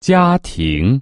家庭。